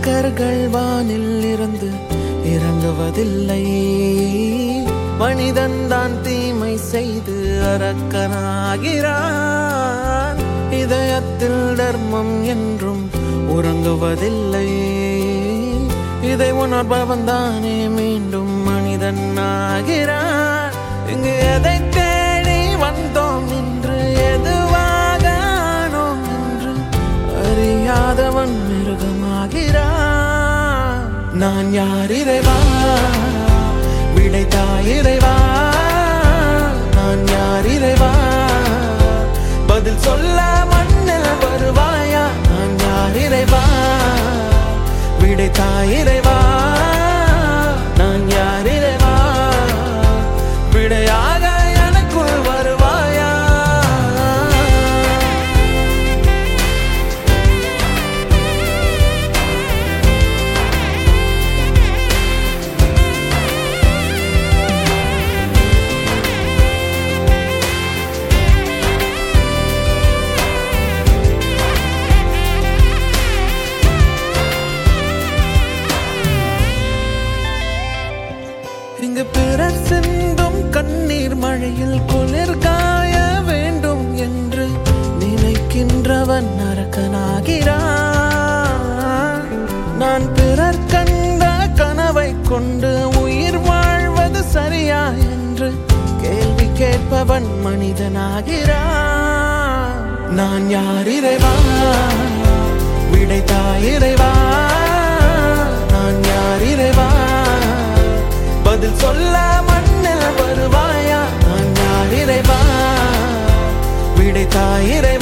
மனிதர்கள் வானில் இருந்து இறங்குவதில்லை. மனிதன் தான் தீமை செய்து அரக்கனாகிறான். இதயத்தில் தர்மம் என்றும் உறங்குவதில்லை. இதை உணர்பவன் தானே மீண்டும் மனிதன் ஆகிறான். இங்கு எதை தேடி வந்தோம் என்று எதுவாக என்று அறியாதவன் பாகமாகிறான் நான் யார் இறைவா? விடைத்தா இறைவா? நான் யார் இறைவா? பதில் சொல்ல மண்ணில் வருவாயா? நான் யார் இறைவா? விடைத்தா இறைவா? இங்கு பிறர் சிந்தும் கண்ணீர் மழையில் குளிர் காய வேண்டும் என்று நினைக்கின்றவன் நரக்கனாகிறான் நான் பிறர் கண்ட கனவை கொண்டு உயிர் வாழ்வது சரியா என்று கேள்வி கேட்பவன் மனிதனாகிறான். நான் யார் இறைவா? விடைத்தாய் படைத்தாயிரவன்